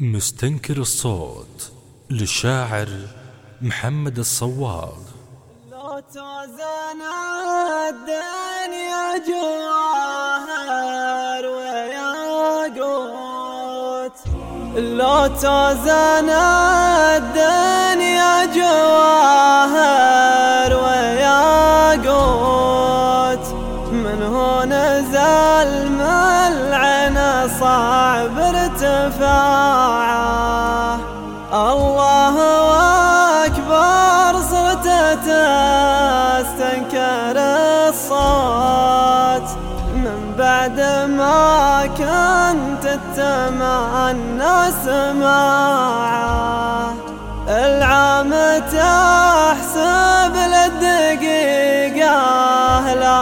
مستنكر الصوت للشاعر محمد الصواغ لو توزن الدنيا جواهر وياقوت لو توزن من هنا زال ملعن صعب ارتفاعه. الله أكبر صرت تستنكر الصوت. من بعد ما كنت تتمنى سماعه. العام تحسب للدقيقة لا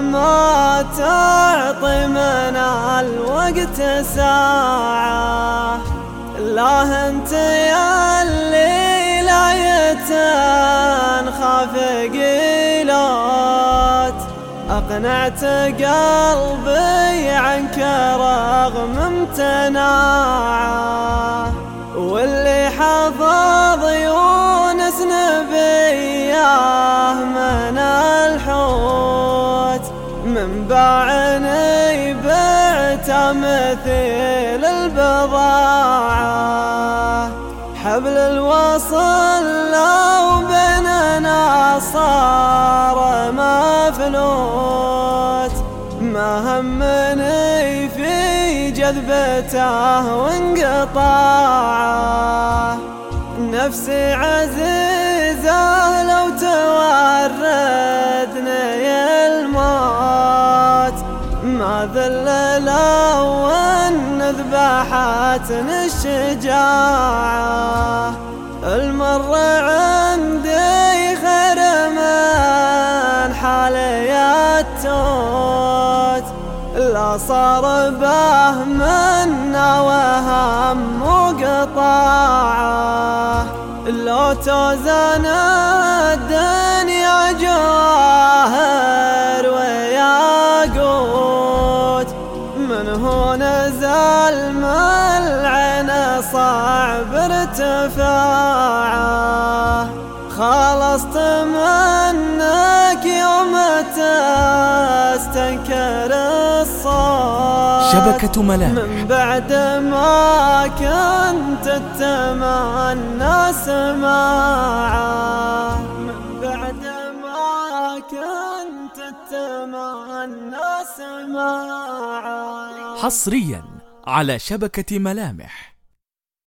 ما تعطي من الوقت ساعة. لا أنت يا اللي لا يتنخاف قيلات. أقنعت قلبي عنك رغم امتناعه من باعني بعت مثيل البضاعة. حبل الوصل لو بيننا صار مفلوت. ما همني في جذبته وانقطاعه. نفسي عزيزة ان ذبحتني الشجاعة المر عندي خير من حالي التوت لا صار به منا وهم وقطاعه لو توزن الدنيا من هنا زال ملعن صعب ارتفاعه. خلصت منك يوم تستنكر الصوت. شبكة ملامح من بعد ما كنت تتمنى سماعه. حصريا على شبكة ملامح.